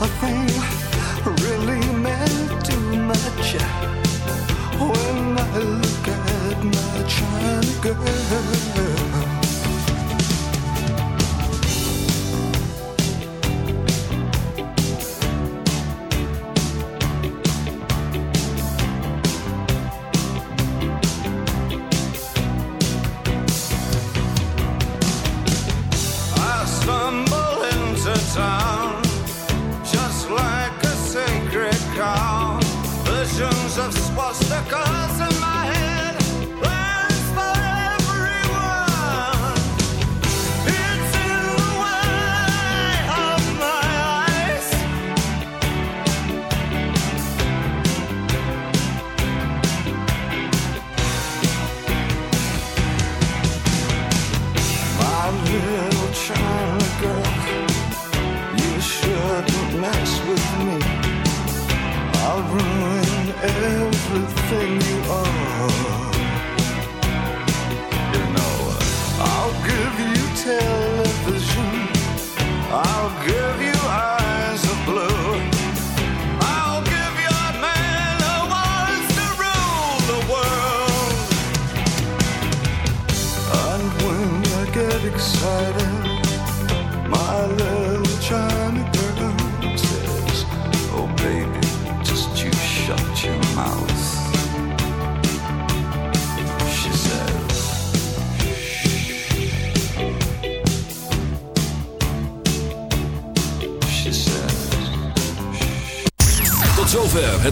あ。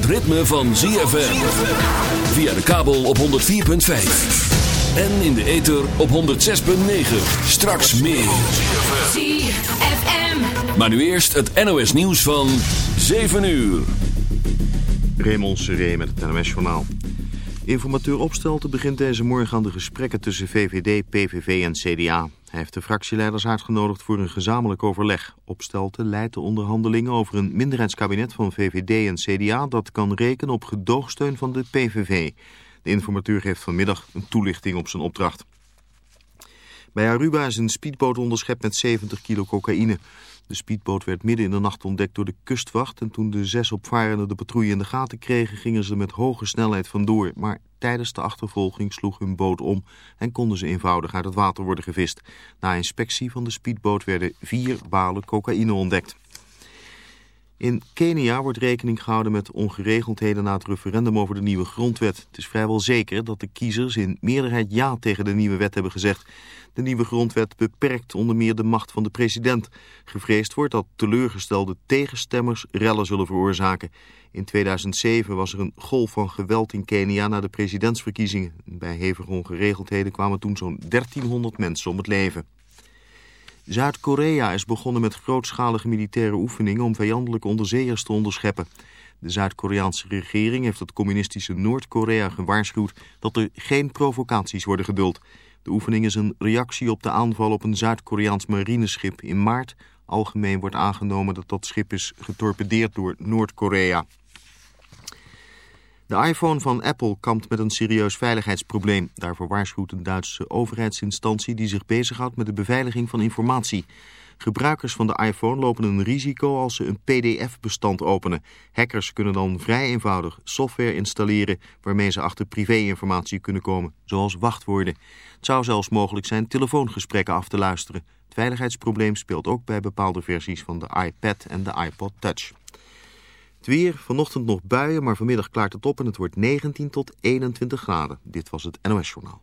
Het ritme van ZFM. Via de kabel op 104.5. En in de ether op 106.9. Straks meer. ZFM. Maar nu eerst het NOS nieuws van 7 uur. Raymond Seré met het NOS-journaal. Informateur Opstelten begint deze morgen aan de gesprekken tussen VVD, PVV en CDA. Hij heeft de fractieleiders uitgenodigd voor een gezamenlijk overleg. Opstelten leidt de onderhandelingen over een minderheidskabinet van VVD en CDA... dat kan rekenen op gedoogsteun van de PVV. De informateur geeft vanmiddag een toelichting op zijn opdracht. Bij Aruba is een speedboot onderschept met 70 kilo cocaïne. De speedboot werd midden in de nacht ontdekt door de kustwacht... en toen de zes opvarenden de patrouille in de gaten kregen... gingen ze met hoge snelheid vandoor. Maar tijdens de achtervolging sloeg hun boot om... en konden ze eenvoudig uit het water worden gevist. Na inspectie van de speedboot werden vier balen cocaïne ontdekt. In Kenia wordt rekening gehouden met ongeregeldheden na het referendum over de nieuwe grondwet. Het is vrijwel zeker dat de kiezers in meerderheid ja tegen de nieuwe wet hebben gezegd. De nieuwe grondwet beperkt onder meer de macht van de president. Gevreesd wordt dat teleurgestelde tegenstemmers rellen zullen veroorzaken. In 2007 was er een golf van geweld in Kenia na de presidentsverkiezingen. Bij hevige ongeregeldheden kwamen toen zo'n 1300 mensen om het leven. Zuid-Korea is begonnen met grootschalige militaire oefeningen om vijandelijke onderzeeërs te onderscheppen. De Zuid-Koreaanse regering heeft het communistische Noord-Korea gewaarschuwd dat er geen provocaties worden geduld. De oefening is een reactie op de aanval op een Zuid-Koreaans marineschip in maart. Algemeen wordt aangenomen dat dat schip is getorpedeerd door Noord-Korea. De iPhone van Apple kampt met een serieus veiligheidsprobleem. Daarvoor waarschuwt een Duitse overheidsinstantie die zich bezighoudt met de beveiliging van informatie. Gebruikers van de iPhone lopen een risico als ze een pdf-bestand openen. Hackers kunnen dan vrij eenvoudig software installeren waarmee ze achter privéinformatie kunnen komen, zoals wachtwoorden. Het zou zelfs mogelijk zijn telefoongesprekken af te luisteren. Het veiligheidsprobleem speelt ook bij bepaalde versies van de iPad en de iPod Touch. Het weer, vanochtend nog buien, maar vanmiddag klaart het op en het wordt 19 tot 21 graden. Dit was het NOS Journaal.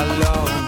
alone.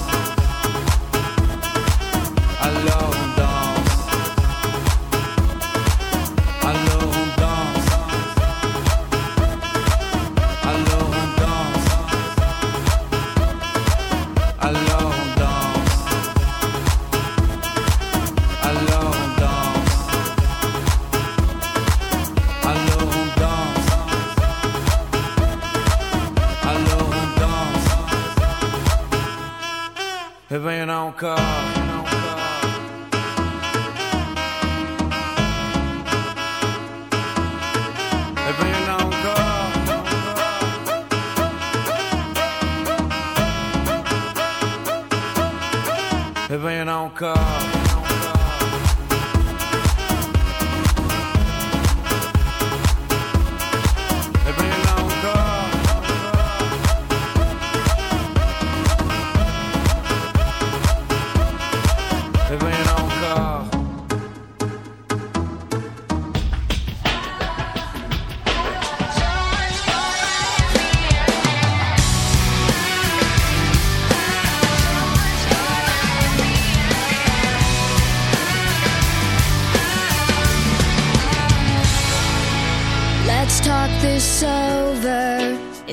venha on call. Não cá. Venha não cá.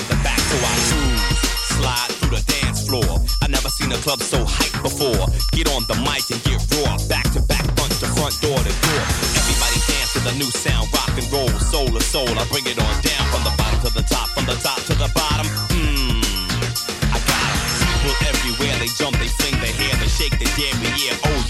In the back. So I cruise, slide through the dance floor. I never seen a club so hyped before. Get on the mic and get raw, back to back, front to front, door to door. Everybody dance to the new sound, rock and roll, soul to soul. I bring it on down from the bottom to the top, from the top to the bottom. Mmm. I got. People everywhere, they jump, they sing, they hear, they shake, they dare yeah, oh yeah.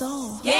soul. Yeah.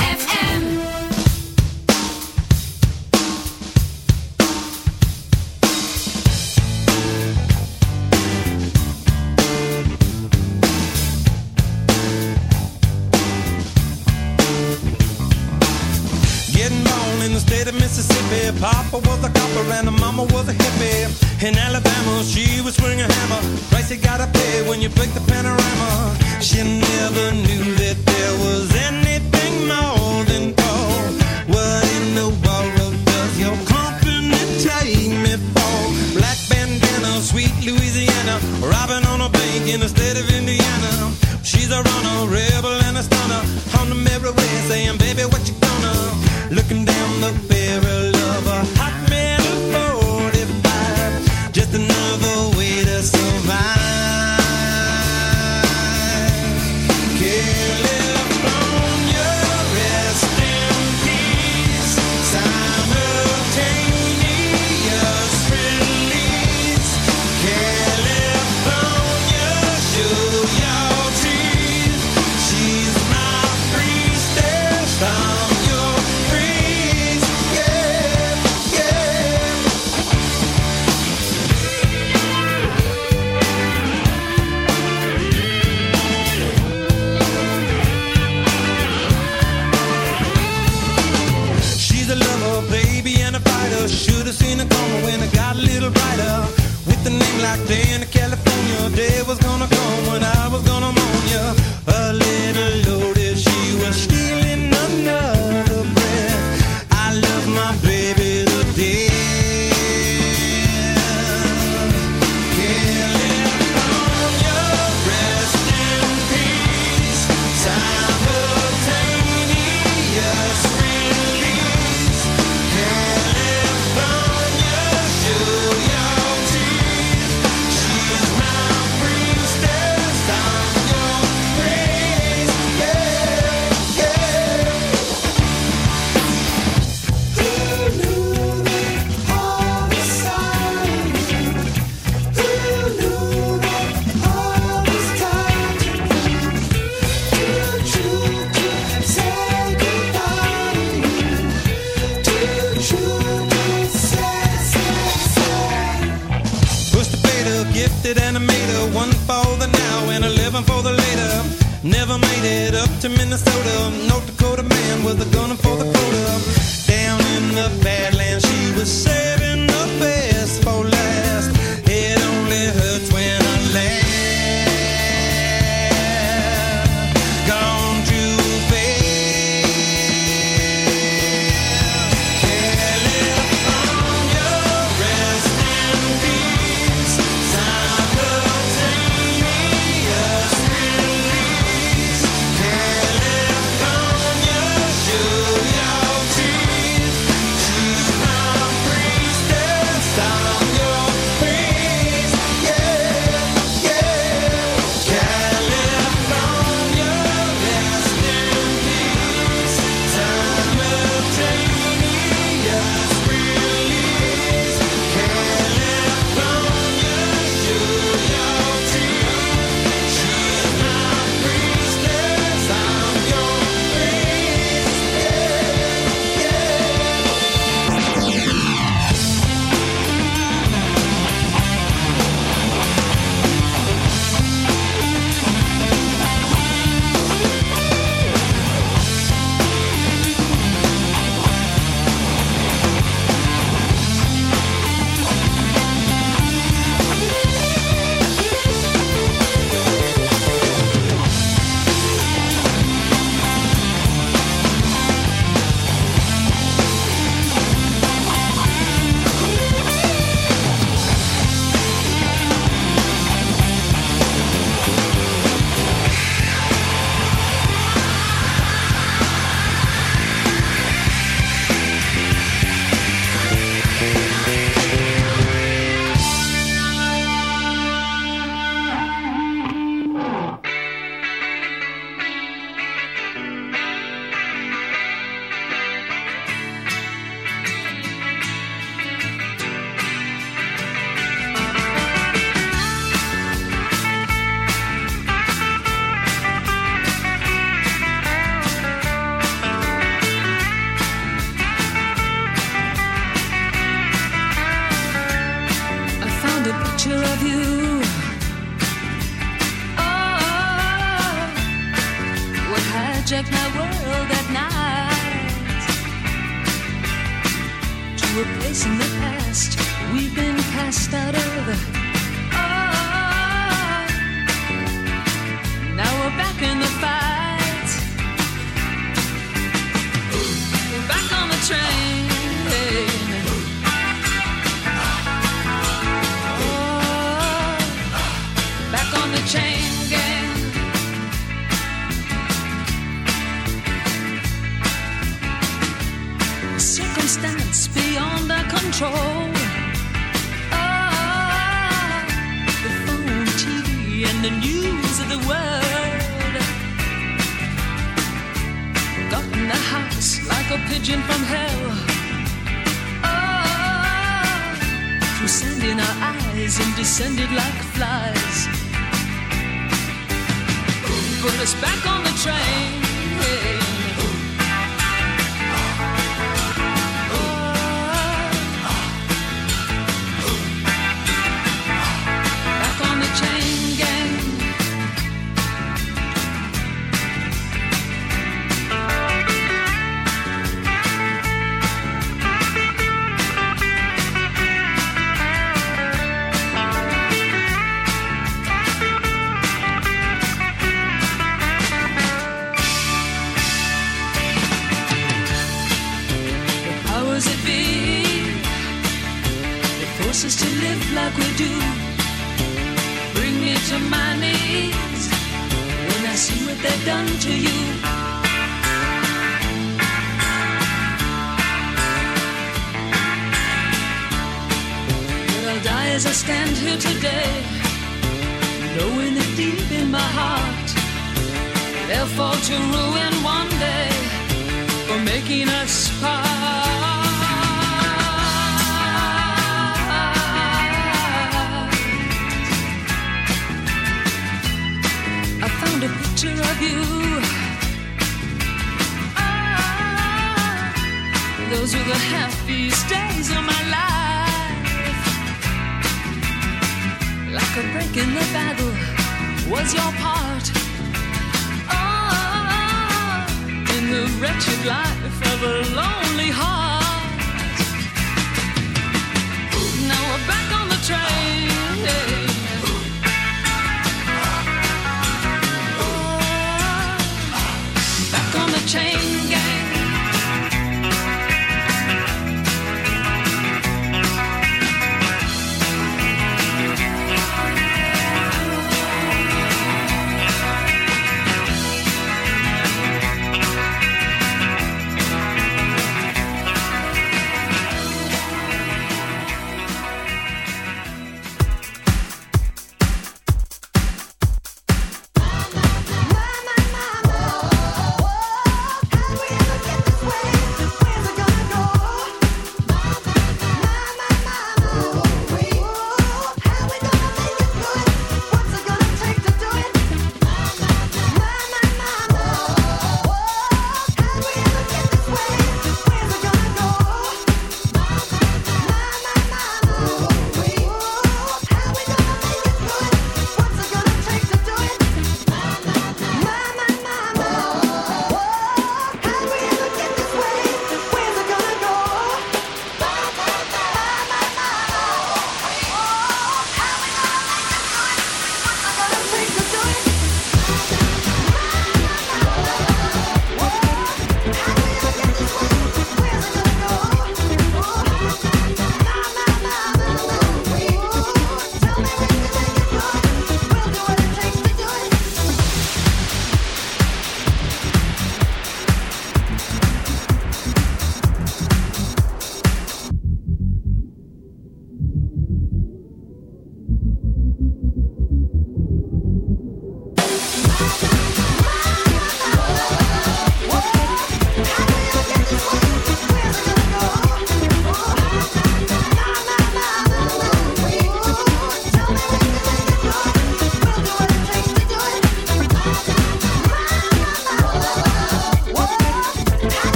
one for the now and a living for the later. Never made it up to Minnesota. North Dakota man a for the quota. Down in the Badlands, she was saving up best for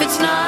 if it's not